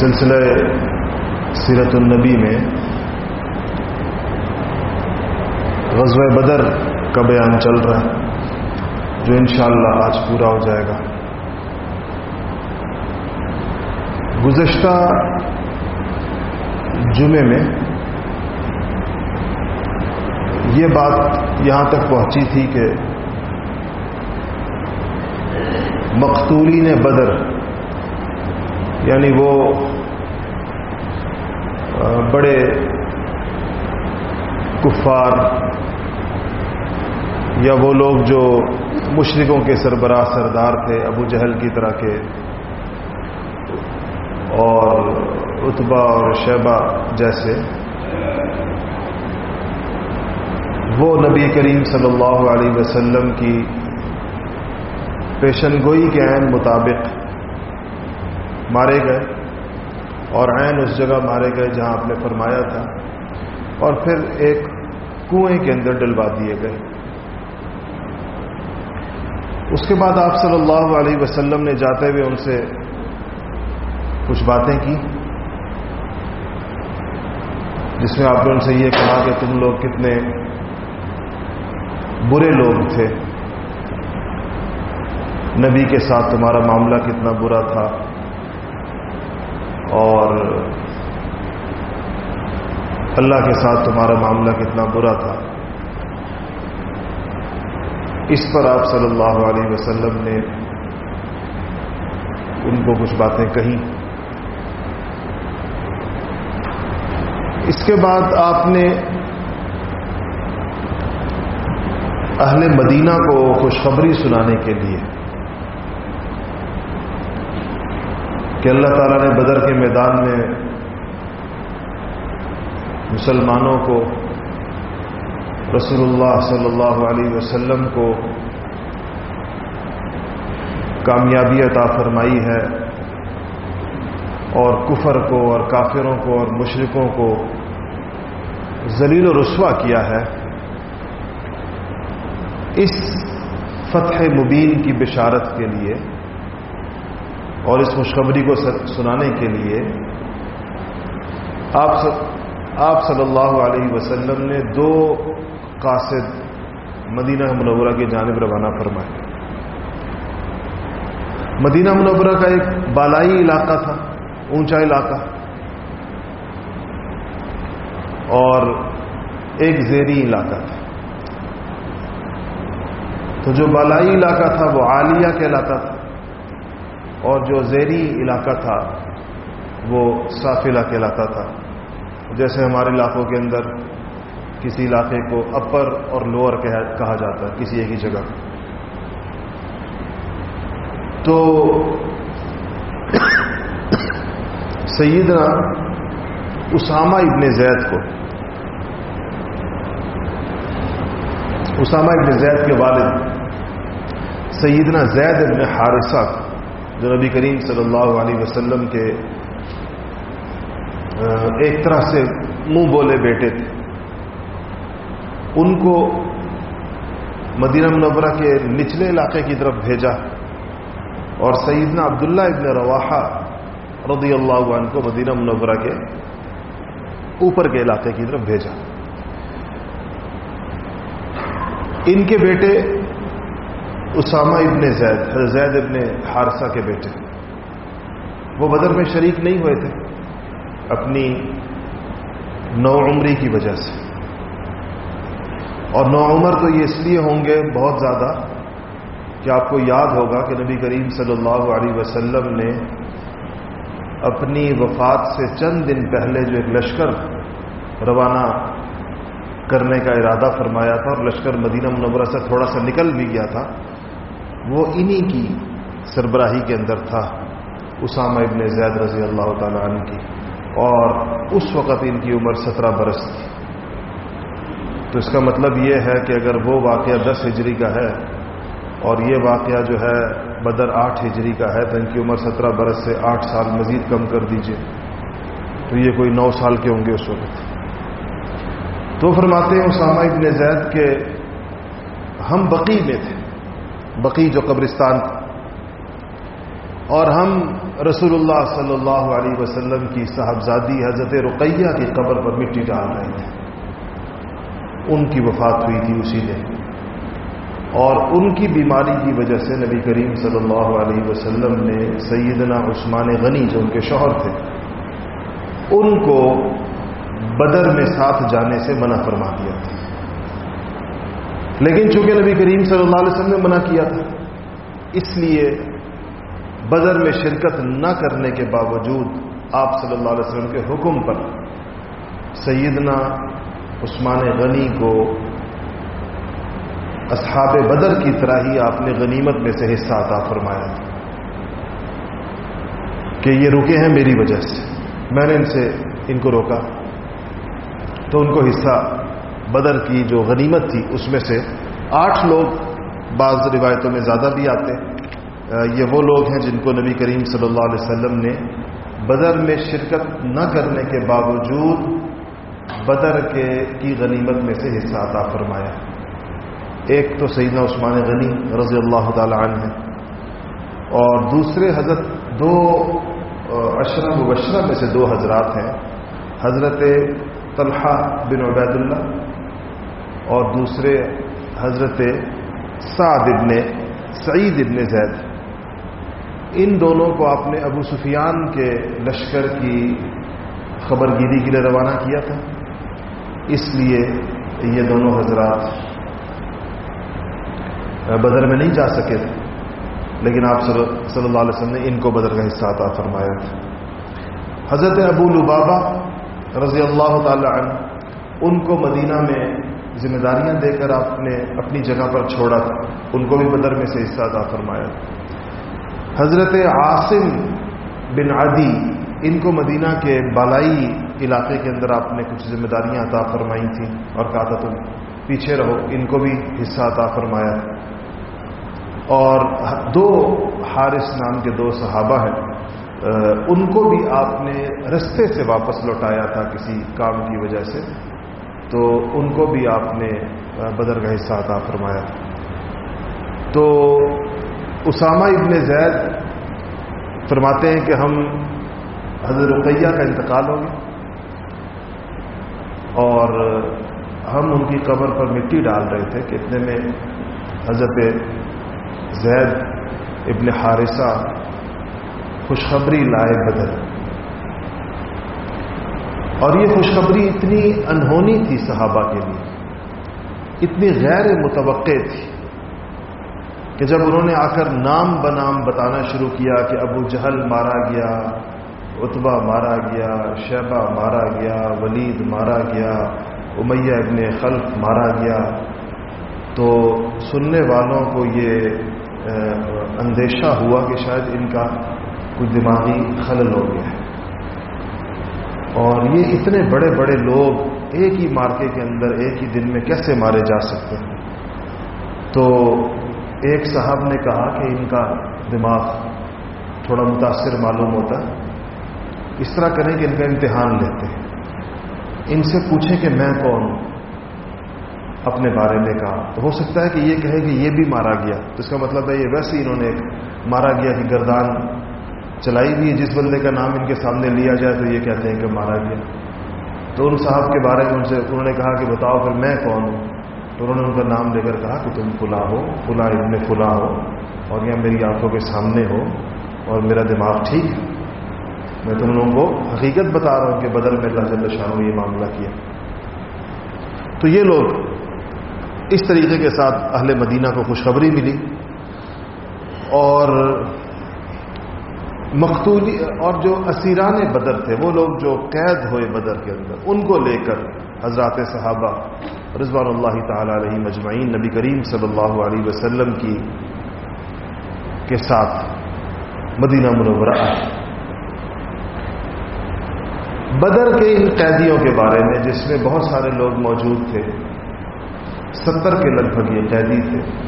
سلسلہ سیرت النبی میں غزوہ بدر کا بیان چل رہا ہے، جو انشاءاللہ آج پورا ہو جائے گا۔ گزشتہ جمعے میں یہ بات یہاں تک پہنچی تھی کہ مقتولین بدر یعنی وہ بڑے کفار یا وہ لوگ جو مشرقوں کے سربراہ سردار تھے، ابو جہل کی طرح کے، اور اتبا اور شیبہ جیسے، وہ نبی کریم صلی اللہ علیہ وسلم کی پیشن گوئی کے عین مطابق مارے گئے۔ اور عین اس جگہ مارے گئے جہاں آپ نے فرمایا تھا۔ اور پھر ایک کنویں کے اندر ڈلوا دیے گئے۔ اس کے بعد آپ صلی اللہ علیہ وسلم نے جاتے ہوئے ان سے کچھ باتیں کی، جس میں آپ نے ان سے یہ کہا کہ تم لوگ کتنے برے لوگ تھے۔ نبی کے ساتھ تمہارا معاملہ کتنا برا تھا۔ اور اللہ کے ساتھ تمہارا معاملہ کتنا برا تھا۔ اس پر آپ صلی اللہ علیہ وسلم نے ان کو کچھ باتیں کہیں۔ اس کے بعد آپ نے اہل مدینہ کو خوشخبری سنانے کے لیے کہ اللہ تعالیٰ نے بدر کے میدان میں مسلمانوں کو رسول اللہ صلی اللہ علیہ وسلم کو کامیابی عطا فرمائی ہے اور کفر کو اور کافروں کو اور مشرقوں کو ذلیل و رسوا کیا ہے۔ اس فتح مبین کی بشارت کے لیے اور اس خوشخبری کو سنانے کے لیے آپ آپ صلی اللہ علیہ وسلم نے دو قاصد مدینہ منورہ کی جانب روانہ فرمائے۔ مدینہ منورہ کا ایک بالائی علاقہ تھا، اونچا علاقہ۔ اور ایک زیری علاقہ تھا۔ تو جو بالائی علاقہ تھا وہ عالیہ کہلاتا تھا۔ اور جو زیری علاقہ تھا، وہ سافلہ کہلاتا تھا۔ جیسے ہمارے علاقوں کے اندر کسی علاقے کو اپر اور لوور کہا جاتا ہے، کسی ایک ہی جگہ۔ تو سیدنا اسامہ ابن زید کو، اسامہ ابن زید کے والد سیدنا زید ابن حارثہ جو نبی کریم صلی اللہ علیہ وسلم کے ایک طرح سے منہ بولے بیٹے تھے۔ ان کو مدینہ منورہ کے نچلے علاقے کی طرف بھیجا اور سیدنا عبداللہ ابن رواحہ رضی اللہ عنہ کو مدینہ منورہ کے اوپر کے علاقے کی طرف بھیجا۔ ان کے بیٹے اسامہ ابن زید زید ابن حارثہ کے بیٹے۔ وہ بدر میں شریک نہیں ہوئے تھے، اپنی نو عمری کی وجہ سے۔ اور نو عمر تو یہ اس لیے ہوں گے بہت زیادہ کہ آپ کو یاد ہوگا کہ نبی کریم صلی اللہ علیہ وسلم نے اپنی وفات سے چند دن پہلے جو ایک لشکر روانہ کرنے کا ارادہ فرمایا تھا اور لشکر مدینہ منورہ سے تھوڑا سا نکل بھی گیا تھا وہ انہی کی سربراہی کے اندر تھا، اسامہ ابن زید رضی اللہ تعالی عنہ کی، اور اس وقت ان کی عمر سترہ برس تھی۔ تو اس کا مطلب یہ ہے کہ اگر وہ واقعہ دس ہجری کا ہے، اور یہ واقعہ جو ہے بدر آٹھ ہجری کا ہے، تو ان کی عمر سترہ برس سے آٹھ سال مزید کم کر دیجیے۔ تو یہ کوئی نو سال کے ہوں گے اس وقت۔ تو فرماتے ہیں اسامہ ابن زید کے ہم بقی میں تھے۔ بقی جو قبرستان تھا۔ اور ہم رسول اللہ صلی اللہ علیہ وسلم کی صاحبزادی حضرت رقیہ کی قبر پر مٹی ڈال رہے تھے۔ ان کی وفات ہوئی تھی اسی دن۔ اور ان کی بیماری کی وجہ سے نبی کریم صلی اللہ علیہ وسلم نے سیدنا عثمان غنی جو ان کے شوہر تھے، ان کو بدر میں ساتھ جانے سے منع فرما دیا تھا۔ لیکن چونکہ نبی کریم صلی اللہ علیہ وسلم نے منع کیا تھا، اس لیے بدر میں شرکت نہ کرنے کے باوجود آپ صلی اللہ علیہ وسلم کے حکم پر سیدنا عثمان غنی کو اصحاب بدر کی طرح ہی آپ نے غنیمت میں سے حصہ عطا فرمایا تھا کہ یہ رکے ہیں میری وجہ سے، میں نے ان سے ان کو روکا، تو ان کو حصہ بدر کی جو غنیمت تھی، اس میں سے آٹھ لوگ بعض روایتوں میں زیادہ بھی آتے یہ وہ لوگ ہیں جن کو نبی کریم صلی اللہ علیہ وسلم نے بدر میں شرکت نہ کرنے کے باوجود بدر کے کی غنیمت میں سے حصہ عطا فرمایا۔ ایک تو سیدنا عثمان غنی رضی اللہ تعالی عنہ ہے اور دوسرے حضرت دو اشرف مبشرہ میں سے دو حضرات ہیں۔ حضرت طلحہ بن عبید اللہ اور دوسرے حضرت سعد ابن سعید ابن زید، ان دونوں کو آپ نے ابو سفیان کے لشکر کی خبر گیری کے لیے روانہ کیا تھا۔ اس لیے یہ دونوں حضرات بدر میں نہیں جا سکے تھے، لیکن آپ صلی اللہ علیہ وسلم نے ان کو بدر کا حصہ عطا فرمایا تھا۔ حضرت ابو لبابا رضی اللہ تعالی عنہ، ان کو مدینہ میں ذمہ داریاں دے کر آپ نے اپنی جگہ پر چھوڑا تھا۔ ان کو بھی بدر میں سے حصہ عطا فرمایا۔ حضرت عاصم بن عدی، ان کو مدینہ کے بالائی علاقے کے اندر آپ نے کچھ ذمہ داریاں عطا فرمائی تھیں اور کہا تھا تم پیچھے رہو، ان کو بھی حصہ عطا فرمایا۔ اور دو حارث نام کے دو صحابہ ہیں۔ ان کو بھی آپ نے رستے سے واپس لوٹایا تھا کسی کام کی وجہ سے۔ تو ان کو بھی آپ نے بدر کا حصہ عطا فرمایا۔ تو اسامہ ابن زید فرماتے ہیں کہ ہم حضرت رقیہ کا انتقال ہو گیا اور ہم ان کی قبر پر مٹی ڈال رہے تھے کہ اتنے میں حضرت زید ابن حارثہ خوشخبری لائے بدل اور یہ خوشخبری اتنی انہونی تھی صحابہ کے لیے، اتنی غیر متوقع تھی کہ جب انہوں نے آ کر نام بنام بتانا شروع کیا کہ ابو جہل مارا گیا اتبا مارا گیا، شیبہ مارا گیا، ولید مارا گیا، امیہ ابن خلف مارا گیا، تو سننے والوں کو یہ اندیشہ ہوا کہ شاید ان کا کچھ دماغی خلل ہو گیا۔ ہے اور یہ اتنے بڑے بڑے لوگ ایک ہی مارکے کے اندر ایک ہی دن میں کیسے مارے جا سکتے ہیں؟ تو ایک صاحب نے کہا کہ ان کا دماغ تھوڑا متاثر معلوم ہوتا ہے۔ اس طرح کریں کہ ان کا امتحان لیتے ہیں۔ ان سے پوچھیں کہ میں کون ہوں؟ اپنے بارے میں کہا۔ تو ہو سکتا ہے کہ یہ کہے کہ یہ بھی مارا گیا۔ تو اس کا مطلب ہے یہ ویسے انہوں نے ایک مارا گیا کہ گردان چلائی ہوئی جس بندے کا نام ان کے سامنے لیا جائے تو یہ کہتے ہیں کہ مارا گیا۔ تو ان صاحب کے بارے میں ان سے، انہوں نے کہا کہ بتاؤ پھر میں کون ہوں؟ تو انہوں نے ان کا نام لے کر کہا کہ تم فلا ہو فلا ابن فلا ہو، اور یہ میری آنکھوں کے سامنے ہو، اور میرا دماغ ٹھیک ہے۔ میں تم لوگوں کو حقیقت بتا رہا ہوں کہ بدل میں اللہ جل شاہ نے یہ معاملہ کیا۔ تو یہ لوگ اس طریقے کے ساتھ اہل مدینہ کو خوشخبری ملی اور مقتولی اور جو اسیران بدر تھے، وہ لوگ جو قید ہوئے بدر کے اندر، ان کو لے کر حضرات صحابہ رضوان اللہ تعالی علیہ مجمعین نبی کریم صلی اللہ علیہ وسلم کی کے ساتھ مدینہ منورہ آئے۔ بدر کے ان قیدیوں کے بارے میں، جس میں بہت سارے لوگ موجود تھے، ستر کے لگ بھگ یہ قیدی تھے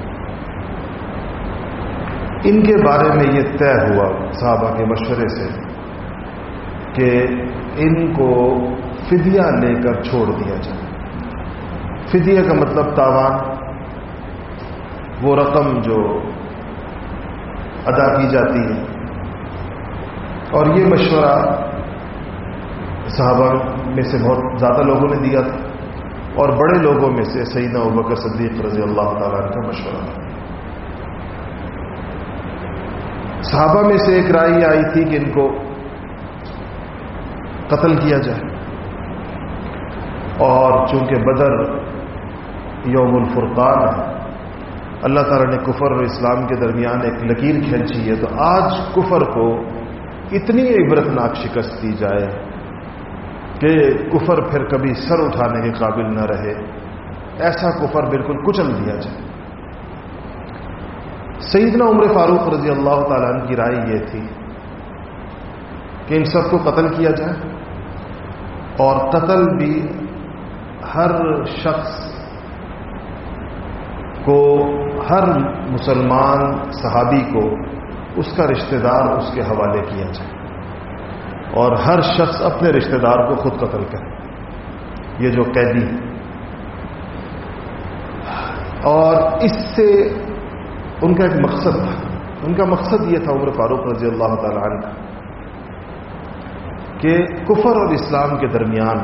ان کے بارے میں یہ طے ہوا صحابہ کے مشورے سے کہ ان کو فدیہ لے کر چھوڑ دیا جائے۔ فدیہ کا مطلب تاوان، وہ رقم جو ادا کی جاتی ہے۔ اور یہ مشورہ صحابہ میں سے بہت زیادہ لوگوں نے دیا تھا اور بڑے لوگوں میں سے سیدنا ابکر صدیق رضی اللہ تعالیٰ کا مشورہ تھا صحابہ میں سے ایک رائے آئی تھی کہ ان کو قتل کیا جائے۔ اور چونکہ بدر یوم الفرقان ہے، اللہ تعالیٰ نے کفر اور اسلام کے درمیان ایک لکیر کھینچی ہے، تو آج کفر کو اتنی عبرتناک شکست دی جائے کہ کفر پھر کبھی سر اٹھانے کے قابل نہ رہے۔ ایسا کفر بالکل کچل دیا جائے۔ سیدنا عمر فاروق رضی اللہ تعالیٰ عنہ کی رائے یہ تھی کہ ان سب کو قتل کیا جائے اور قتل بھی ہر شخص کو، ہر مسلمان صحابی کو اس کا رشتہ دار اس کے حوالے کیا جائے اور ہر شخص اپنے رشتہ دار کو خود قتل کرے۔ یہ جو قیدی اور اس سے ان کا ایک مقصد تھا۔ ان کا مقصد یہ تھا عمر فاروق رضی اللہ تعالی عنہ کا کہ کفر اور اسلام کے درمیان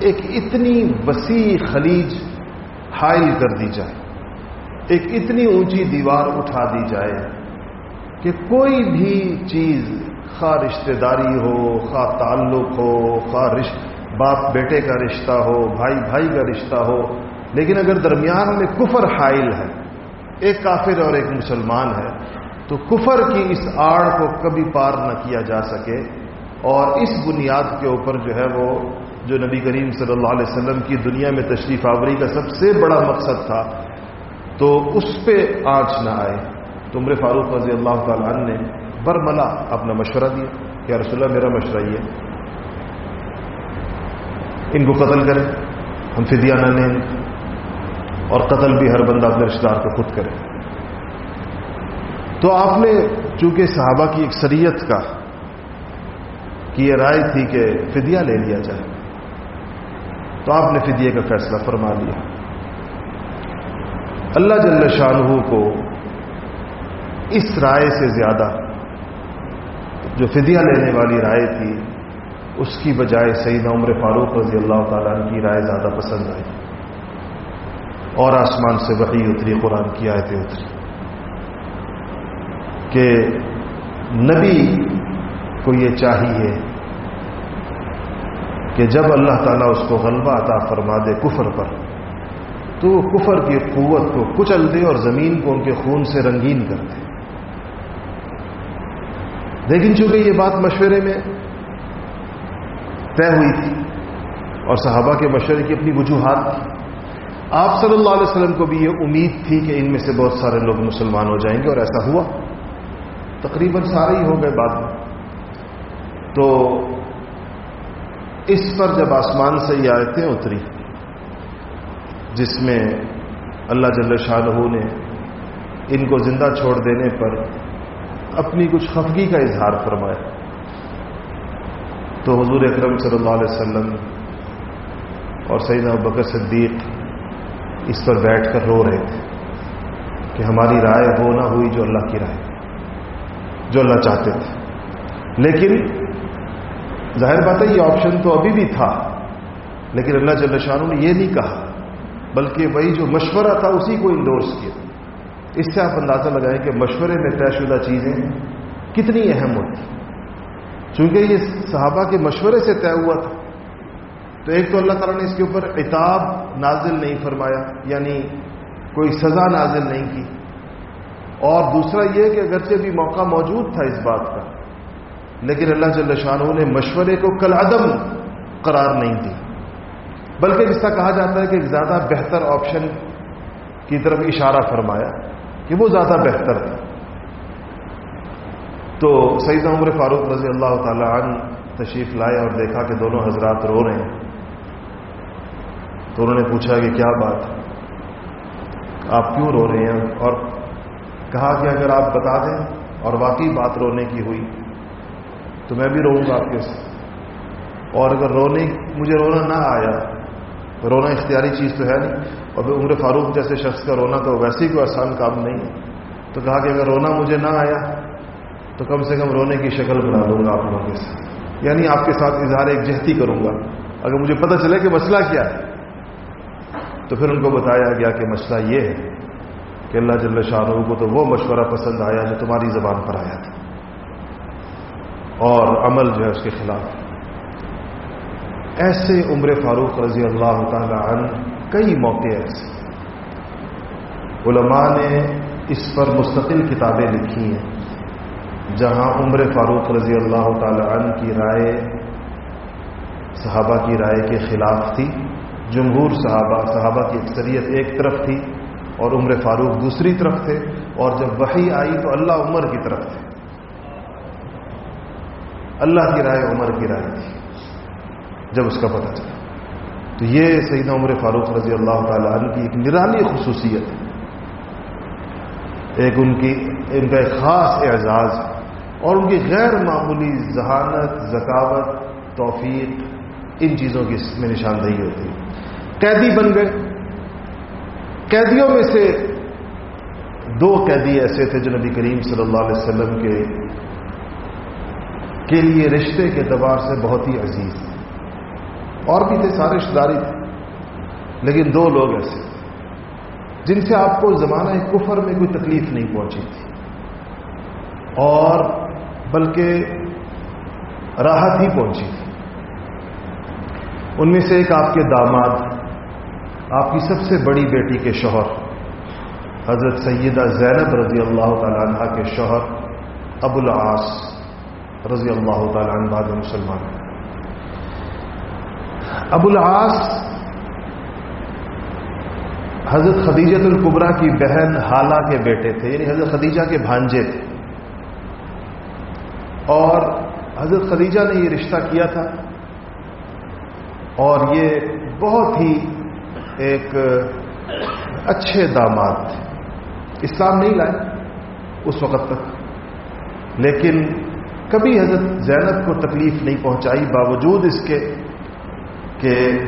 ایک اتنی وسیع خلیج حائل کر دی جائے، ایک اتنی اونچی دیوار اٹھا دی جائے کہ کوئی بھی چیز، خواہ رشتہ داری ہو، خواہ تعلق ہو، خواہ رشت باپ بیٹے کا رشتہ ہو، بھائی بھائی کا رشتہ ہو، لیکن اگر درمیان میں کفر حائل ہے ایک کافر اور ایک مسلمان ہے، تو کفر کی اس آڑ کو کبھی پار نہ کیا جا سکے۔ اور اس بنیاد کے اوپر جو ہے وہ جو نبی کریم صلی اللہ علیہ وسلم کی دنیا میں تشریف آوری کا سب سے بڑا مقصد تھا، تو اس پہ آنچ نہ آئے۔ تو عمر فاروق رضی اللہ تعالیٰ عنہ نے برملا اپنا مشورہ دیا کہ رسول اللہ، میرا مشورہ یہ ان کو قتل کریں، ہم فدیہ نہ لیں۔ اور قتل بھی ہر بندہ اپنے رشتے دار کو خود کرے۔ تو آپ نے چونکہ صحابہ کی ایک سریت کا کی یہ رائے تھی کہ فدیہ لے لیا جائے، تو آپ نے فدیے کا فیصلہ فرما لیا۔ اللہ جل شاہ کو اس رائے سے زیادہ جو فدیہ لینے والی رائے تھی، اس کی بجائے سعید عمر فاروق رضی اللہ تعالیٰ کی رائے زیادہ پسند آئی۔ اور آسمان سے وحی اتری، قرآن کی آیتیں اتری۔ کہ نبی کو یہ چاہیے کہ جب اللہ تعالیٰ اس کو غلبہ عطا فرما دے کفر پر، تو وہ کفر کی قوت کو کچل دے اور زمین کو ان کے خون سے رنگین کر دے۔ لیکن چونکہ یہ بات مشورے میں طے ہوئی تھی اور صحابہ کے مشورے کی اپنی وجوہات تھی آپ صلی اللہ علیہ وسلم کو بھی یہ امید تھی کہ ان میں سے بہت سارے لوگ مسلمان ہو جائیں گے اور ایسا ہوا۔ تقریباً سارے ہی ہو گئے بعد میں۔ تو اس پر جب آسمان سے یہ آیتیں اتری، جس میں اللہ جل شاہ نے ان کو زندہ چھوڑ دینے پر اپنی کچھ خفگی کا اظہار فرمایا، تو حضور اکرم صلی اللہ علیہ وسلم اور سعید بکر صدیق اس پر بیٹھ کر رو رہے تھے کہ ہماری رائے وہ نہ ہوئی جو اللہ کی رائے، جو اللہ چاہتے تھے۔ لیکن ظاہر بات ہے یہ آپشن تو ابھی بھی تھا، لیکن اللہ جل شاہ نے یہ نہیں کہا، بلکہ وہی جو مشورہ تھا اسی کو انڈورس کیا۔ اس سے آپ اندازہ لگائیں کہ مشورے میں طے شدہ چیزیں کتنی اہم ہوتی۔ چونکہ یہ صحابہ کے مشورے سے طے ہوا تھا۔ تو ایک تو اللہ تعالیٰ نے اس کے اوپر اتاب نازل نہیں فرمایا یعنی کوئی سزا نازل نہیں کی۔ اور دوسرا یہ کہ اگرچہ بھی موقع موجود تھا اس بات کا، لیکن اللہ جل شاہ نے مشورے کو کل عدم قرار نہیں دی۔ بلکہ جس طرح کہا جاتا ہے کہ زیادہ بہتر آپشن کی طرف اشارہ فرمایا کہ وہ زیادہ بہتر تھا۔ تو سعید عمر فاروق رضی اللہ تعالی عنہ تشریف لائے اور دیکھا کہ دونوں حضرات رو رہے ہیں۔ تو انہوں نے پوچھا کہ کیا بات آپ کیوں رو رہے ہیں؟ اور کہا کہ اگر آپ بتا دیں اور واقعی بات رونے کی ہوئی، تو میں بھی روؤں گا آپ کے ساتھ اور اگر رونے مجھے رونا نہ آیا تو رونا اختیاری چیز تو ہے نہیں، اور عمر فاروق جیسے شخص کا رونا تو ویسے ہی کوئی آسان کام نہیں ہے۔ تو کہا کہ اگر رونا مجھے نہ آیا، تو کم سے کم رونے کی شکل بنا دوں گا آپ لوگوں کے ساتھ۔ یعنی آپ کے ساتھ اظہار ایک جہتی کروں گا۔ اگر مجھے پتہ چلے کہ مسئلہ کیا ہے تو پھر ان کو بتایا گیا کہ مسئلہ یہ ہے کہ اللہ جل شاہ کو تو وہ مشورہ پسند آیا جو تمہاری زبان پر آیا تھا۔ اور عمل جو ہے اس کے خلاف۔ ایسے عمر فاروق رضی اللہ تعالی عنہ کئی موقع ایسے۔ علماء نے اس پر مستقل کتابیں لکھی ہیں جہاں عمر فاروق رضی اللہ تعالی عنہ کی رائے، صحابہ کی رائے کے خلاف تھی۔ جمہور صحابہ صحابہ کی اکثریت ایک طرف تھی اور عمر فاروق دوسری طرف تھے اور جب وہی آئی تو اللہ عمر کی طرف تھے۔ اللہ کی رائے عمر کی رائے تھی، جب اس کا پتہ چلا۔ تو یہ سیدنا عمر فاروق رضی اللہ تعالیٰ عنہ کی ایک نرالی خصوصیت ہے۔ ایک ان کی، ان کا ایک خاص اعزاز اور ان کی غیر معمولی ذہانت، ذکاوت، توفیق، ان چیزوں کی اس میں نشاندہی ہوتی۔ ہے قیدی بن گئے۔ قیدیوں میں سے دو قیدی ایسے تھے جو نبی کریم صلی اللہ علیہ وسلم کے کے لیے رشتے کے اعتبار سے بہت ہی عزیز اور بھی تھے، سارے رشتے داری تھے۔ لیکن دو لوگ ایسے جن سے آپ کو زمانہ کفر میں کوئی تکلیف نہیں پہنچی تھی۔ اور بلکہ راحت ہی پہنچی تھی۔ ان میں سے ایک آپ کے داماد آپ کی سب سے بڑی بیٹی کے شوہر، حضرت سیدہ زینب رضی اللہ تعالیٰ عنہ کے شوہر ابو العاص رضی اللہ تعالی عنہ بعد مسلمان ابو العاص حضرت خدیجت القبرا کی بہن حالہ کے بیٹے تھے یعنی حضرت خدیجہ کے بھانجے تھے۔ اور حضرت خدیجہ نے یہ رشتہ کیا تھا اور یہ بہت ہی ایک اچھے داماد تھے۔ اسلام نہیں لائے اس وقت تک۔ لیکن کبھی حضرت زینب کو تکلیف نہیں پہنچائی، باوجود اس کے کہ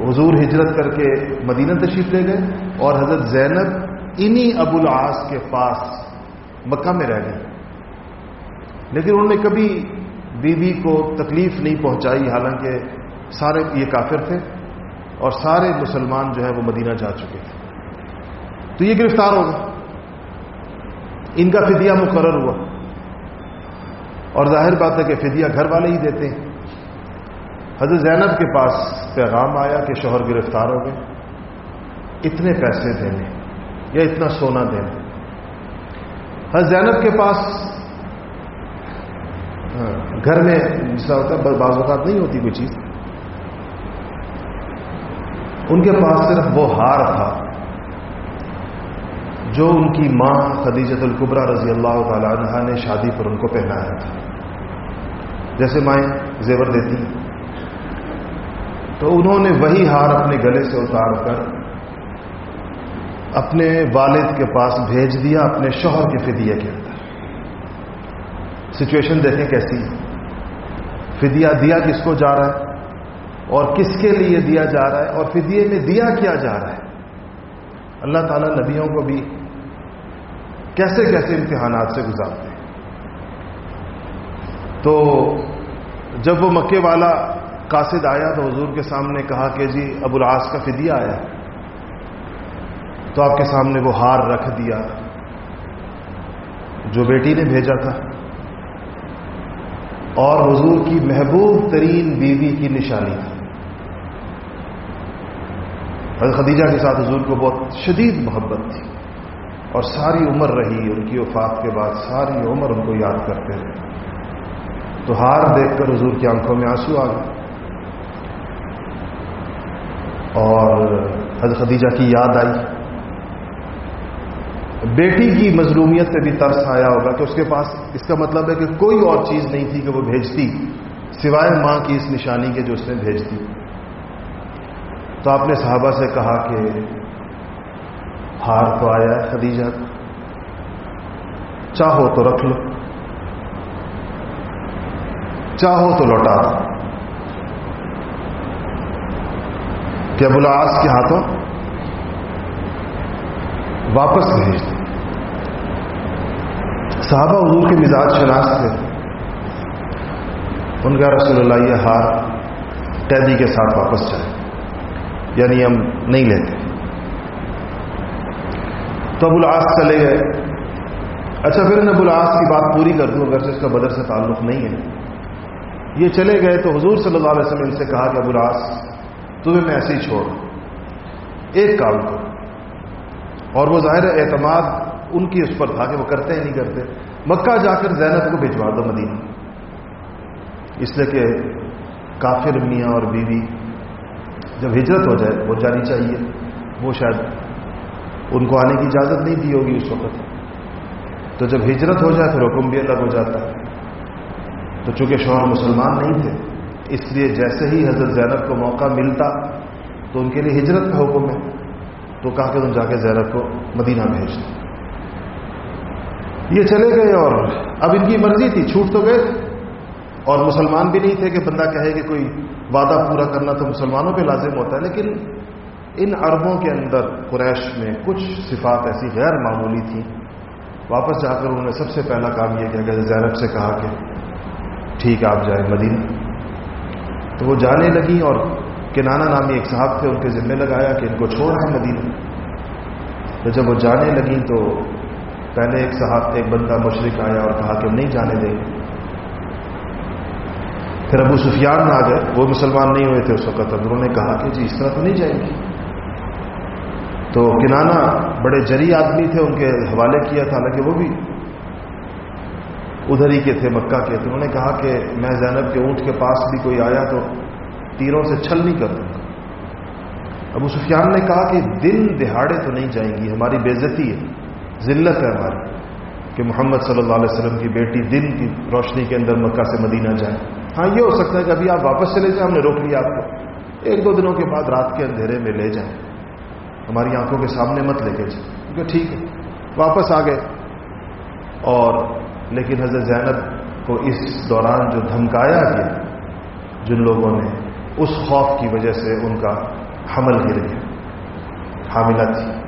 حضور ہجرت کر کے مدینہ تشریف لے گئے اور حضرت زینب انہی ابو العاص کے پاس مکہ میں رہ گئی لیکن انہوں نے کبھی بیوی کو تکلیف نہیں پہنچائی، حالانکہ سارے یہ کافر تھے۔ اور سارے مسلمان جو ہے وہ مدینہ جا چکے تھے۔ تو یہ گرفتار ہوگا ان کا فدیہ مقرر ہوا۔ اور ظاہر بات ہے کہ فدیہ گھر والے ہی دیتے ہیں۔ حضرت زینب کے پاس پیغام آیا کہ شوہر گرفتار ہو گئے۔ اتنے پیسے دینے یا اتنا سونا دینا حضرت زینب کے پاس ہاں، گھر میں جیسا ہوتا ہے بعض اوقات نہیں ہوتی کوئی چیز۔ ان کے پاس صرف وہ ہار تھا جو ان کی ماں خدیجت القبرہ رضی اللہ تعالی عنہ نے شادی پر ان کو پہنایا تھا۔ جیسے مائیں زیور دیتی تو انہوں نے وہی ہار اپنے گلے سے اتار کر اپنے والد کے پاس بھیج دیا، اپنے شوہر کے فدیے کے اندر۔ سچویشن دیکھیں کیسی فدیہ دیا کس کو جا رہا ہے؟ اور کس کے لیے دیا جا رہا ہے اور فدیے میں دیا کیا جا رہا ہے؟ اللہ تعالیٰ نبیوں کو بھی کیسے کیسے امتحانات سے گزارتے ہیں؟ تو جب وہ مکے والا قاصد آیا تو حضور کے سامنے کہا کہ جی ابو العاص کا فدیہ آیا تو آپ کے سامنے وہ ہار رکھ دیا۔ جو بیٹی نے بھیجا تھا۔ اور حضور کی محبوب ترین بیوی کی نشانی تھی۔ حضرت خدیجہ کے ساتھ حضور کو بہت شدید محبت تھی اور ساری عمر رہی ان کی وفات کے بعد ساری عمر ان کو یاد کرتے رہے۔ تو ہار دیکھ کر حضور کی آنکھوں میں آنسو آ گئے۔ اور حضرت خدیجہ کی یاد آئی۔ بیٹی کی مظلومیت سے بھی ترس آیا ہوگا کہ اس کے پاس اس کا مطلب ہے کہ کوئی اور چیز نہیں تھی کہ وہ بھیجتی، سوائے ماں کی اس نشانی کے جو اس نے بھیج دی۔ تو آپ نے صحابہ سے کہا کہ ہار تو آیا ہے خدیجہ۔ چاہو تو رکھ لو۔ چاہو تو لوٹا۔ کیا بلاس کے ہاتھوں واپس بھیج صحابہ حضور کے مزاج شناس تھے۔ ان کا رسول اللہ یہ ہار قیدی کے ساتھ واپس جائے یعنی ہم نہیں لیتے۔ تو ابو العاص چلے گئے۔ اچھا پھر میں ابو العاص کی بات پوری کر دوں اگر اس کا بدر سے تعلق نہیں ہے۔ یہ چلے گئے تو حضور صلی اللہ علیہ وسلم سے کہا کہ ابو العاص، تمہیں میں ایسے ہی چھوڑ۔ ایک کام کرو۔ اور وہ ظاہر اعتماد ان کی اس پر تھا کہ وہ کرتے ہی نہیں کرتے۔ مکہ جا کر زینب کو بھجوا دو مدینہ۔ اس لیے کہ کافر میاں اور بیوی جب ہجرت ہو جائے، وہ جانی چاہیے۔ وہ شاید ان کو آنے کی اجازت نہیں دی ہوگی اس وقت۔ تو جب ہجرت ہو جائے، تو حکم بھی الگ ہو جاتا۔ ہے تو چونکہ شوہر مسلمان نہیں تھے، اس لیے جیسے ہی حضرت زینب کو موقع ملتا، تو ان کے لیے ہجرت کا حکم ہے۔ تو کہا کہ تم جا کے زینب کو مدینہ بھیج دو۔ یہ چلے گئے اور اب ان کی مرضی تھی، چھوٹ تو گئے۔ اور مسلمان بھی نہیں تھے کہ بندہ کہے کہ کوئی وعدہ پورا کرنا تو مسلمانوں پہ لازم ہوتا ہے، لیکن ان عربوں کے اندر قریش میں کچھ صفات ایسی غیر معمولی تھیں۔ واپس جا کر انہوں نے سب سے پہلا کام یہ کیا کہ زینب سے کہا کہ ٹھیک آپ جائیں مدینہ۔ تو وہ جانے لگی اور کنانا نامی ایک صاحب تھے، ان کے ذمے لگایا کہ ان کو چھوڑ ہے مدینہ۔ تو جب وہ جانے لگیں تو پہلے ایک صاحب، ایک بندہ مشرق آیا اور کہا کہ نہیں جانے دیں۔ پھر ابو سفیان آ گئے، وہ مسلمان نہیں ہوئے تھے اس وقت اب انہوں نے کہا کہ جی اس طرح تو نہیں جائیں گی۔ تو کنانا بڑے جری آدمی تھے، ان کے حوالے کیا تھا، حالانکہ وہ بھی ادھر ہی کے تھے، مکہ کے تو انہوں نے کہا کہ میں زینب کے اونٹ کے پاس بھی کوئی آیا تو تیروں سے چھل نہیں کر دوں گا۔ ابو سفیان نے کہا کہ دن دہاڑے تو نہیں جائیں گی، ہماری بےزتی ہے، ذلت ہے ہماری کہ محمد صلی اللہ علیہ وسلم کی بیٹی دن کی روشنی کے اندر مکہ سے مدینہ جائیں ہاں یہ ہو سکتا ہے کہ ابھی آپ واپس چلے جائیں، ہم نے روک لیا آپ کو۔ ایک دو دنوں کے بعد رات کے اندھیرے میں لے جائیں۔ ہماری آنکھوں کے سامنے مت لے کے جائیں۔ کیونکہ ٹھیک ہے، واپس آ گئے۔ اور لیکن حضرت زینب کو اس دوران جو دھمکایا گیا، جن لوگوں نے اس خوف کی وجہ سے ان کا حمل گر گیا، حاملہ تھی۔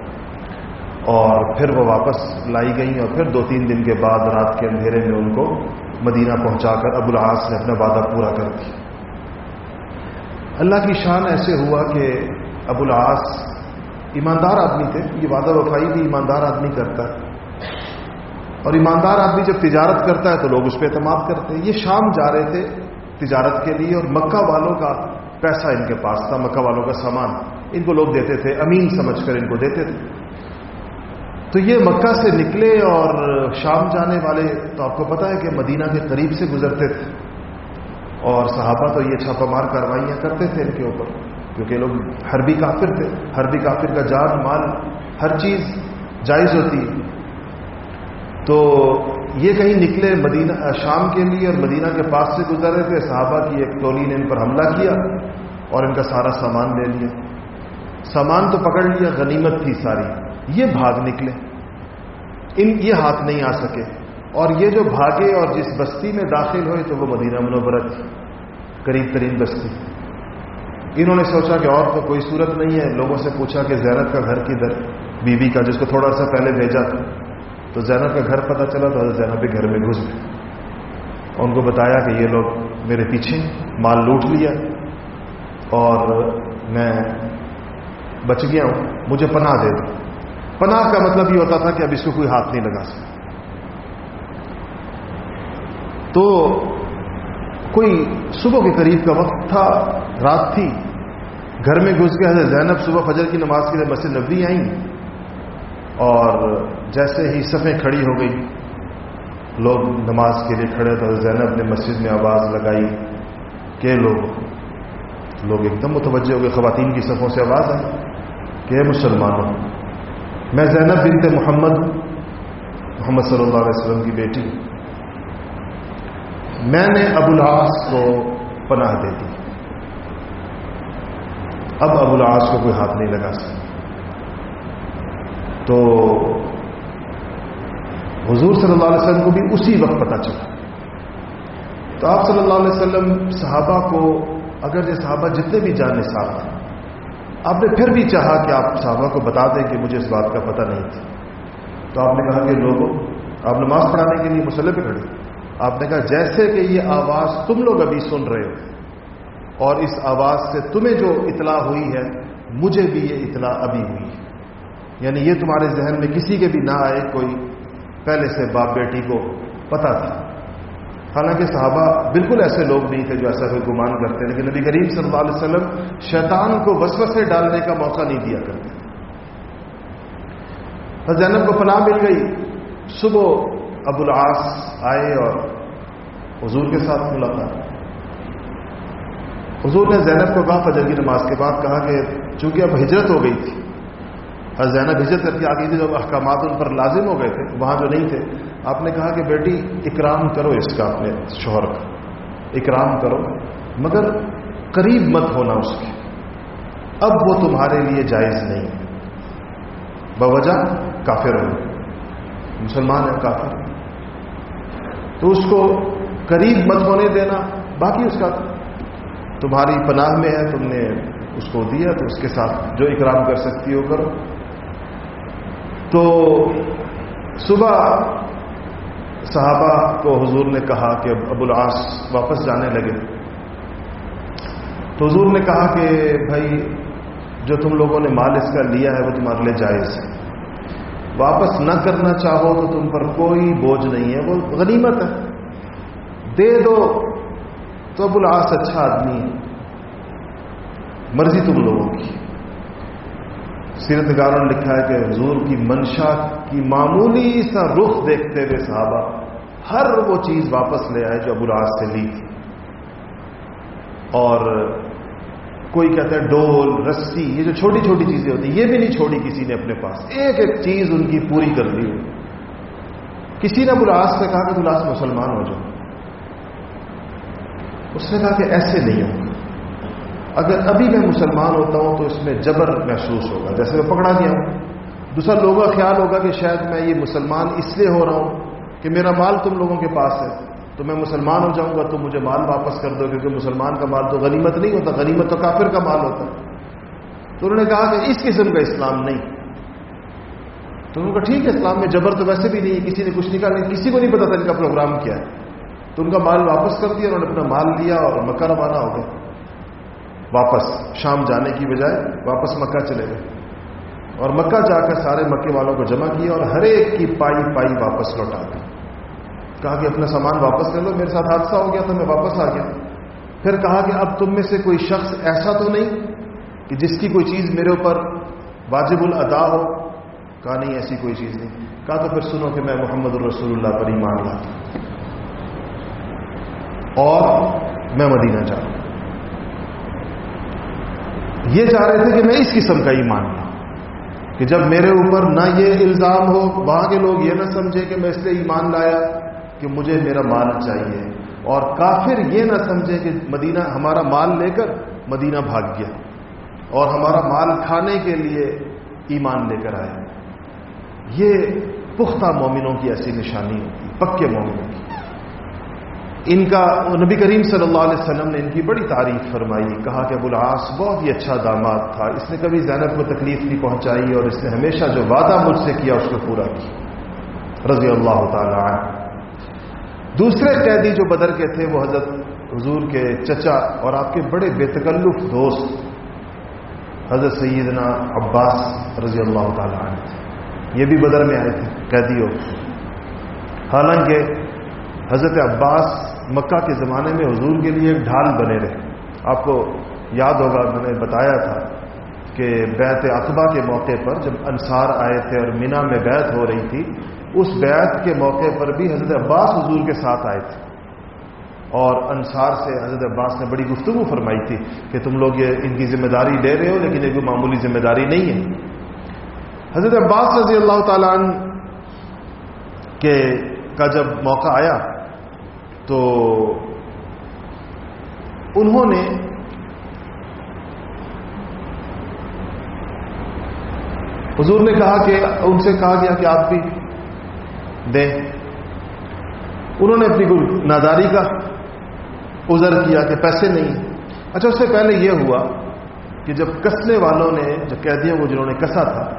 اور پھر وہ واپس لائی گئی اور پھر دو تین دن کے بعد رات کے اندھیرے میں ان کو مدینہ پہنچا کر ابو العاص نے اپنا وعدہ پورا کر دیا۔ اللہ کی شان ایسے ہوا کہ ابو العاص ایماندار آدمی تھے، یہ وعدہ وفائی بھی ایماندار آدمی کرتا ہے۔ اور ایماندار آدمی جب تجارت کرتا ہے تو لوگ اس پہ اعتماد کرتے ہیں۔ یہ شام جا رہے تھے تجارت کے لیے اور مکہ والوں کا پیسہ ان کے پاس تھا، مکہ والوں کا سامان۔ ان کو لوگ دیتے تھے، امین سمجھ کر ان کو دیتے تھے۔ تو یہ مکہ سے نکلے اور شام جانے والے تو آپ کو پتا ہے کہ مدینہ کے قریب سے گزرتے تھے اور صحابہ تو یہ چھاپہ مار کاروائیاں کرتے تھے ان کے اوپر، کیونکہ لوگ ہر بھی کافر تھے، ہر بھی کافر کا جان، مال، ہر چیز جائز ہوتی۔ ہے تو یہ کہیں نکلے مدینہ، شام کے لیے اور مدینہ کے پاس سے گزر رہے تھے، صحابہ کی ایک ٹولی نے ان پر حملہ کیا اور ان کا سارا سامان لے لیا۔ سامان تو پکڑ لیا، غنیمت تھی ساری۔ یہ بھاگ نکلے۔ ان یہ ہاتھ نہیں آ سکے۔ اور یہ جو بھاگے اور جس بستی میں داخل ہوئے تو وہ مدینہ منورت تھی۔ قریب ترین بستی۔ انہوں نے سوچا کہ اور تو کوئی صورت نہیں ہے۔ لوگوں سے پوچھا کہ زینت کا گھر کدھر؟ بی بی کا، جس کو تھوڑا سا پہلے بھیجا تھا۔ تو زینب کا گھر پتہ چلا تو زینب کے گھر میں گھس گئے۔ ان کو بتایا کہ یہ لوگ میرے پیچھے مال لوٹ لیا اور میں بچ گیا ہوں، مجھے پناہ دے دو۔ پناہ کا مطلب یہ ہوتا تھا کہ اب اس کو کوئی ہاتھ نہیں لگا سکتا۔ تو کوئی صبح کے قریب کا وقت تھا، رات تھی۔ گھر میں گھس گئے حضرت زینب صبح فجر کی نماز کے لیے مسجد نبی آئیں۔ اور جیسے ہی صفیں کھڑی ہو گئی لوگ نماز کے لیے کھڑے تو زینب نے مسجد میں آواز لگائی کہ لوگ لوگ ایک دم متوجہ ہو گئے، خواتین کی صفوں سے آواز آئی کہ مسلمانوں میں زینب بنت محمد محمد صلی اللہ علیہ وسلم کی بیٹی۔ میں نے ابو العاص کو پناہ دے دی۔ اب ابو العاص کو کوئی ہاتھ نہیں لگا سکتا۔ تو حضور صلی اللہ علیہ وسلم کو بھی اسی وقت پتا چلا۔ تو آپ صلی اللہ علیہ وسلم صحابہ کو اگر یہ صحابہ جتنے بھی جانے ساتھ تھے آپ نے پھر بھی چاہا کہ آپ صحابہ کو بتا دیں کہ مجھے اس بات کا پتہ نہیں تھا۔ تو آپ نے کہا کہ لوگوں، آپ نماز پڑھانے کے لیے مسئلے پہ کھڑے۔ آپ نے کہا جیسے کہ یہ آواز تم لوگ ابھی سن رہے ہو، اور اس آواز سے تمہیں جو اطلاع ہوئی ہے، مجھے بھی یہ اطلاع ابھی ہوئی ہے۔ یعنی یہ تمہارے ذہن میں کسی کے بھی نہ آئے، کوئی پہلے سے باپ بیٹی کو پتا تھا۔ حالانکہ صحابہ بالکل ایسے لوگ نہیں تھے جو ایسا کوئی گمان کرتے لیکن نبی کریم صلی اللہ علیہ وسلم شیطان کو وسوسے ڈالنے کا موقع نہیں دیا کرتے زینب کو پناہ مل گئی۔ صبح ابو العاص آئے اور حضور کے ساتھ ملاقات۔ حضور نے زینب کو کہا، فجر کی نماز کے بعد کہا کہ چونکہ اب ہجرت ہو گئی تھی اور زینب ہجرت کر کے آ گئی تھی جب احکامات ان پر لازم ہو گئے تھے، وہاں جو نہیں تھے، آپ نے کہا کہ بیٹی، اکرام کرو اس کا اپنے شوہر کا۔ اکرام کرو، مگر قریب مت ہونا اس کے۔ اب وہ تمہارے لیے جائز نہیں۔ بوجہ کافر ہو۔ مسلمان ہے، کافر۔ تو اس کو قریب مت ہونے دینا، باقی اس کا تمہاری پناہ میں ہے، تم نے اس کو دیا، تو اس کے ساتھ جو اکرام کر سکتی ہو، کرو۔ تو صبح صحابہ کو حضور نے کہا کہ ابو العاص واپس جانے لگے۔ تو حضور نے کہا کہ بھائی جو تم لوگوں نے مال اس کا لیا ہے وہ تمہارے لیے جائز ہے۔ واپس نہ کرنا چاہو تو تم پر کوئی بوجھ نہیں ہے، وہ غنیمت ہے۔ دے دو تو ابو العاص اچھا آدمی ہے۔ مرضی تم لوگوں کی۔ سیرت گاروں نے لکھا ہے کہ حضور کی منشا کی معمولی سا رخ دیکھتے ہوئے صحابہ ہر وہ چیز واپس لے آئے جو ابو العاص سے لی تھی۔ اور کوئی کہتا ہے ڈول، رسی، یہ جو چھوٹی چھوٹی چیزیں ہوتی ہیں، یہ بھی نہیں چھوڑی کسی نے اپنے پاس۔ ایک ایک چیز ان کی پوری کر دی کسی نے ابو سے کہا کہ ابو العاص مسلمان ہو جاؤ۔ اس نے کہا کہ ایسے نہیں ہوگا اگر ابھی میں مسلمان ہوتا ہوں تو اس میں جبر محسوس ہوگا، جیسے میں پکڑا گیا ہوں دوسرا لوگوں کا خیال ہوگا کہ شاید میں یہ مسلمان اس لیے ہو رہا ہوں کہ میرا مال تم لوگوں کے پاس ہے، تو میں مسلمان ہو جاؤں گا تو مجھے مال واپس کر دو، کیونکہ مسلمان کا مال تو غنیمت نہیں ہوتا، غنیمت تو کافر کا مال ہوتا۔ تو انہوں نے کہا کہ اس قسم کا اسلام نہیں۔ تو انہوں نے کہا ٹھیک ہے، اسلام میں جبر تو ویسے بھی نہیں کسی نے کچھ نہیں کہا کسی کو نہیں پتا تھا ان کا پروگرام کیا ہے۔ تو ان کا مال واپس کر دیا، انہوں نے اپنا مال لیا اور مکہ روانہ ہو گئے۔ واپس شام جانے کی بجائے واپس مکہ چلے گئے۔ اور مکہ جا کر سارے مکے والوں کو جمع کیا اور ہر ایک کی پائی پائی واپس لوٹا دی۔ کہا کہ اپنا سامان واپس لے لو، میرے ساتھ حادثہ ہو گیا تو میں واپس آ گیا۔ پھر کہا کہ اب تم میں سے کوئی شخص ایسا تو نہیں کہ جس کی کوئی چیز میرے اوپر واجب الادا ہو؟ کہا نہیں، ایسی کوئی چیز نہیں۔ کہا تو پھر سنو کہ میں محمد الرسول اللہ پر ایمان لاتا ہوں۔ اور میں مدینہ چاہ رہا ہوں۔ یہ چاہ رہے تھے کہ میں اس قسم کا ایمان لاؤں کہ جب میرے اوپر نہ یہ الزام ہو وہاں کے لوگ یہ نہ سمجھے کہ میں اس لیے ایمان لایا کہ مجھے میرا مال چاہیے۔ اور کافر یہ نہ سمجھے کہ مدینہ ہمارا مال لے کر مدینہ بھاگ گیا اور ہمارا مال کھانے کے لیے ایمان لے کر آئے یہ پختہ مومنوں کی ایسی نشانی ہوتی، پکے مومنوں کی۔ ان کا نبی کریم صلی اللہ علیہ وسلم نے ان کی بڑی تعریف فرمائی، کہا کہ ابو العاص بہت ہی اچھا داماد تھا، اس نے کبھی زینب کو تکلیف نہیں پہنچائی اور اس نے ہمیشہ جو وعدہ مجھ سے کیا اس کو پورا کیا، رضی اللہ تعالی عنہ۔ دوسرے قیدی جو بدر کے تھے، وہ حضرت حضور کے چچا اور آپ کے بڑے بے تکلف دوست، حضرت سیدنا عباس رضی اللہ تعالی عنہ تھے۔ یہ بھی بدر میں آئے تھے قیدیوں حالانکہ حضرت عباس مکہ کے زمانے میں حضور کے لیے ایک ڈھال بنے رہے۔ آپ کو یاد ہوگا، میں نے بتایا تھا کہ بیت اقبا کے موقع پر جب انصار آئے تھے اور مینا میں بیت ہو رہی تھی، اس بیت کے موقع پر بھی حضرت عباس حضور کے ساتھ آئے تھے۔ اور انصار سے حضرت عباس نے بڑی گفتگو فرمائی تھی کہ تم لوگ یہ ان کی ذمہ داری لے رہے ہو، لیکن یہ کوئی معمولی ذمہ داری نہیں ہے۔ حضرت عباس رضی اللہ تعالیٰ کے کا جب موقع آیا تو انہوں نے حضور نے کہا کہ ان سے کہا گیا کہ آپ بھی دیں۔ انہوں نے اپنی ناداری کا ازر کیا کہ پیسے نہیں۔ اچھا اس سے پہلے یہ ہوا کہ جب کسنے والوں نے جو قیدیوں کو جنہوں نے کسا تھا،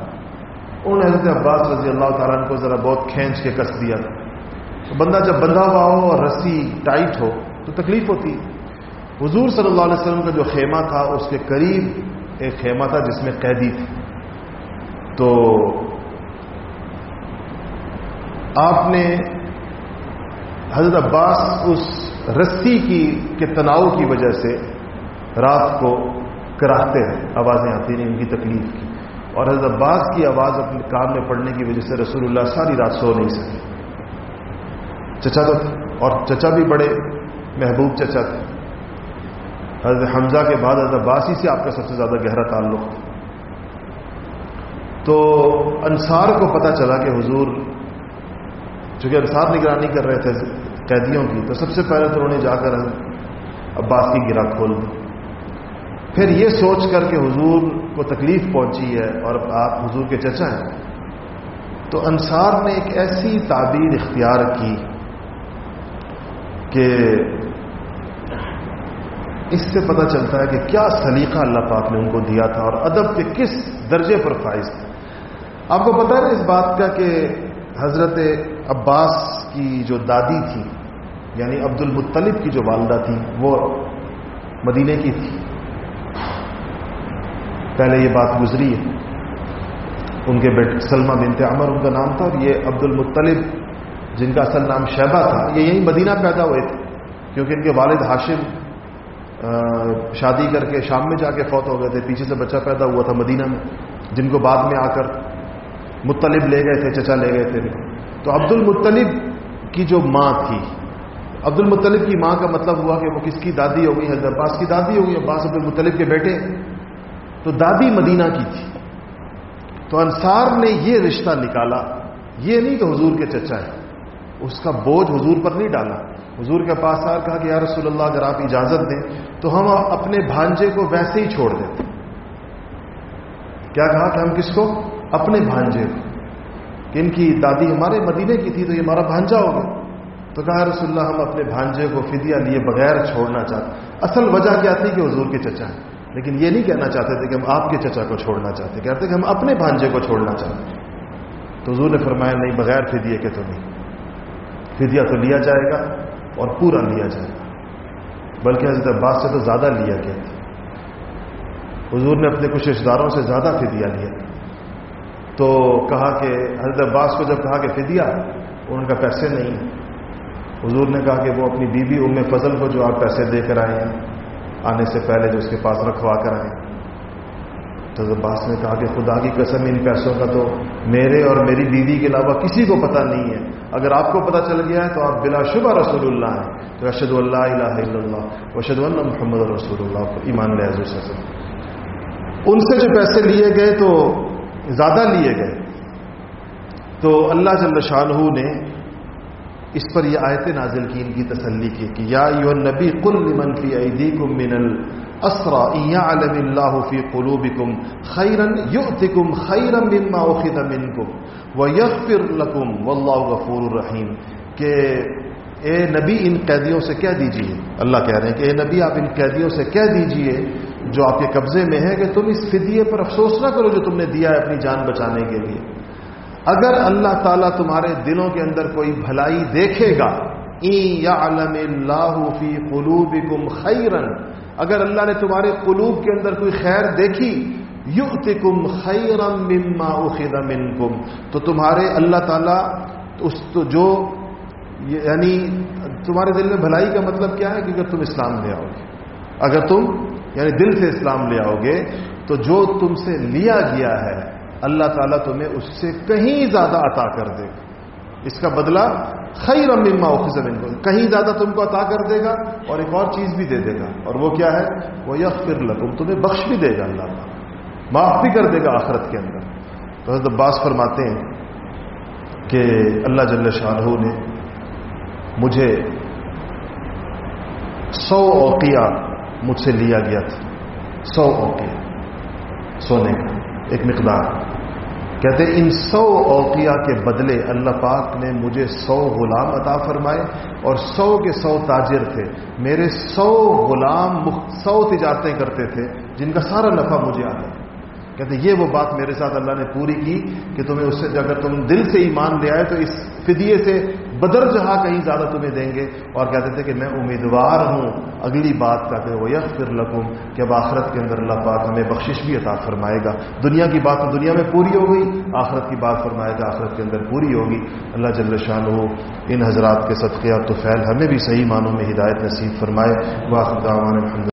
انہوں نے حضرت عباس رضی اللہ تعالیٰ کو ذرا بہت کھینچ کے کس دیا تھا۔ تو بندہ جب بندھا ہوا ہو اور رسی ٹائٹ ہو تو تکلیف ہوتی حضور صلی اللہ علیہ وسلم کا جو خیمہ تھا، اس کے قریب ایک خیمہ تھا جس میں قیدی تھی تو آپ نے حضرت عباس اس رسی کی کے تناؤ کی وجہ سے رات کو کراہتے ہیں، آوازیں آتی نہیں ان کی تکلیف کی۔ اور حضرت عباس کی آواز اپنے کام میں پڑنے کی وجہ سے رسول اللہ ساری رات سو نہیں سکے۔ چچا تو اور چچا بھی بڑے محبوب چچا تھے۔ حضرت حمزہ کے بعد حضرت عباس ہی سے آپ کا سب سے زیادہ گہرا تعلق۔ تھا تو انصار کو پتا چلا کہ حضور چونکہ انصار نگرانی کر رہے تھے قیدیوں کی، تو سب سے پہلے تو انہوں نے جا کر عباس کی گرا کھول دی۔ پھر یہ سوچ کر کہ حضور کو تکلیف پہنچی ہے اور آپ حضور کے چچا ہیں۔ تو انصار نے ایک ایسی تعبیر اختیار کی کہ اس سے پتہ چلتا ہے کہ کیا سلیقہ اللہ پاک نے ان کو دیا تھا اور ادب کے کس درجے پر فائز تھا آپ کو پتا ہے اس بات کا کہ حضرت عباس کی جو دادی تھی یعنی عبد المطلب کی جو والدہ تھی، وہ مدینے کی تھی۔ پہلے یہ بات گزری ہے۔ ان کے بیٹے سلمہ بنت عمر ان کا نام تھا اور یہ عبد المطلب جن کا اصل نام شہبہ تھا، یہ یہیں مدینہ پیدا ہوئے تھے، کیونکہ ان کے والد ہاشم شادی کر کے شام میں جا کے فوت ہو گئے تھے، پیچھے سے بچہ پیدا ہوا تھا مدینہ میں، جن کو بعد میں آ کر مطلب لے گئے تھے، چچا لے گئے تھے۔ تو عبد المطلب کی جو ماں تھی عبد المطلب کی ماں کا مطلب ہوا کہ وہ کس کی دادی ہو گئی، حضرت عباس کی دادی ہو گئی، عباس عبد المطلب کے بیٹے۔ تو دادی مدینہ کی تھی۔ تو انصار نے یہ رشتہ نکالا، یہ نہیں کہ حضور کے چچا ہے اس کا بوجھ حضور پر نہیں ڈالا۔ حضور کے پاس آ کہا کہ یا رسول اللہ، اگر آپ اجازت دیں تو ہم اپنے بھانجے کو ویسے ہی چھوڑ دیتے کیا کہا کہ ہم کس کو؟ اپنے بھانجے کو۔ کہ ان کی دادی ہمارے مدینے کی تھی تو یہ ہمارا بھانجا ہوگا تو کہا رسول اللہ، ہم اپنے بھانجے کو فدیہ لیے بغیر چھوڑنا چاہتے اصل وجہ کیا تھی کہ حضور کے چچا ہیں۔ لیکن یہ نہیں کہنا چاہتے تھے کہ ہم آپ کے چچا کو چھوڑنا چاہتے کہتے کہ ہم اپنے بھانجے کو چھوڑنا چاہتے تو حضور نے فرمایا، نہیں، بغیر فدیے کے تو نہیں۔ فدیہ تو لیا جائے گا اور پورا لیا جائے گا۔ بلکہ حضرت عباس سے تو زیادہ لیا گیا۔ تھا حضور نے اپنے کچھ رشتے داروں سے زیادہ فدیہ لیا۔ تو کہا کہ حضرت عباس کو جب کہا کہ فدیہ، ان کا پیسے نہیں۔ حضور نے کہا کہ وہ اپنی بیوی ام فضل کو جو آپ پیسے دے کر آئے ہیں، آنے سے پہلے جو اس کے پاس رکھوا کر آئے۔ تو عباس نے کہا کہ خدا کی قسم ان پیسوں کا تو میرے اور میری بیوی کے علاوہ کسی کو پتہ نہیں ہے۔ اگر آپ کو پتہ چل گیا ہے تو آپ بلا شبہ رسول اللہ ہیں۔ تو ارشد اللہ الہ الا اللہ ارشد اللہ محمد رسول اللہ کو ایمان لے ان سے جو پیسے لیے گئے تو زیادہ لیے گئے۔ تو اللہ جل شاہ نے اس پر یہ آیت نازل کی، ان کی تسلی کی، کہ یا یو نبی کل لمن فی ایدیکم من الاسرا یعلم اللہ فی قلوبکم خیرا یؤتکم خیرا مما اخذ منکم ویغفر لکم واللہ غفور الرحیم کہ اے نبی، ان قیدیوں سے کہہ دیجیے۔ اللہ کہہ رہے ہیں کہ اے نبی، آپ ان قیدیوں سے کہہ دیجیے جو آپ کے قبضے میں ہے کہ تم اس فدیے پر افسوس نہ کرو جو تم نے دیا ہے اپنی جان بچانے کے لیے۔ اگر اللہ تعالیٰ تمہارے دلوں کے اندر کوئی بھلائی دیکھے گا یا اللہ فی قلوب خیرن اگر اللہ نے تمہارے قلوب کے اندر کوئی خیر دیکھی، یؤتکم خیرم مما اخذ منکم، تو تمہارے اللہ تعالیٰ اس تو جو یعنی تمہارے دل میں بھلائی کا مطلب کیا ہے کہ اگر تم اسلام لے آؤ گے۔ اگر تم یعنی دل سے اسلام لے آؤ گے، تو جو تم سے لیا گیا ہے اللہ تعالیٰ تمہیں اس سے کہیں زیادہ عطا کر دے گا۔ اس کا بدلہ خیر مما زمین کو کہیں زیادہ تم کو عطا کر دے گا اور ایک اور چیز بھی دے دے گا۔ اور وہ کیا ہے؟ وہ یق پھر لکم تمہیں بخش بھی دے گا اللہ تعالیٰ۔ معاف بھی کر دے گا آخرت کے اندر۔ تو حضرت عباس فرماتے ہیں کہ اللہ جل شاہ نے مجھے سو اوقیہ مجھ سے لیا گیا تھا۔ سو اوقیہ سونے کا، ایک مقدار۔ کہتے ان سو اوقیہ کے بدلے اللہ پاک نے مجھے سو غلام عطا فرمائے اور سو کے سو تاجر تھے۔ میرے سو غلام سو تجارتیں کرتے تھے، جن کا سارا نفع مجھے آتا کہتے ہیں، یہ وہ بات میرے ساتھ اللہ نے پوری کی کہ تمہیں اس سے اگر تم دل سے ایمان لے آئے تو اس فدیے سے بدر جہاں کہیں زیادہ تمہیں دیں گے۔ اور کہتے تھے کہ میں امیدوار ہوں۔ اگلی بات کہتے وہ یک پھر لکھوں کہ اب آخرت کے اندر اللہ پاک ہمیں بخشش بھی عطا فرمائے گا۔ دنیا کی بات تو دنیا میں پوری ہو گئی، آخرت کی بات فرمائے گا، آخرت کے اندر پوری ہوگی۔ اللہ جل شان ہو ان حضرات کے صدقے اور تو فیل ہمیں بھی صحیح معنوں میں ہدایت نصیب فرمائے۔ واقع